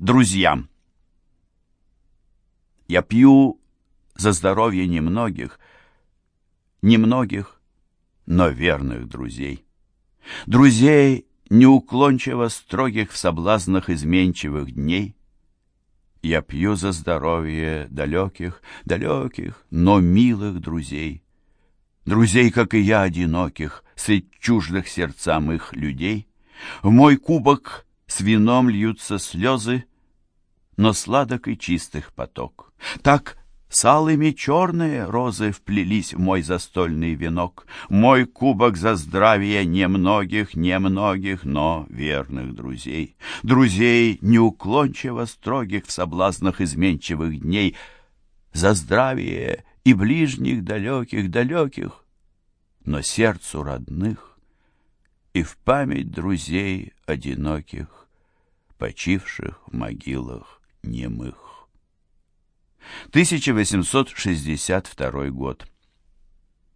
друзьям. Я пью за здоровье немногих, немногих, но верных друзей. Друзей, неуклончиво строгих в соблазнах изменчивых дней. Я пью за здоровье далеких, далеких, но милых друзей. Друзей, как и я, одиноких, средь чуждых сердцам их людей. В мой кубок с вином льются слезы, но сладок и чистых поток. Так с алыми черные розы вплелись в мой застольный венок. Мой кубок за здравие немногих, немногих, но верных друзей. Друзей неуклончиво строгих в соблазнах изменчивых дней. За здравие и ближних далеких, далеких, но сердцу родных и в память друзей одиноких, почивших в могилах немых. 1862 год.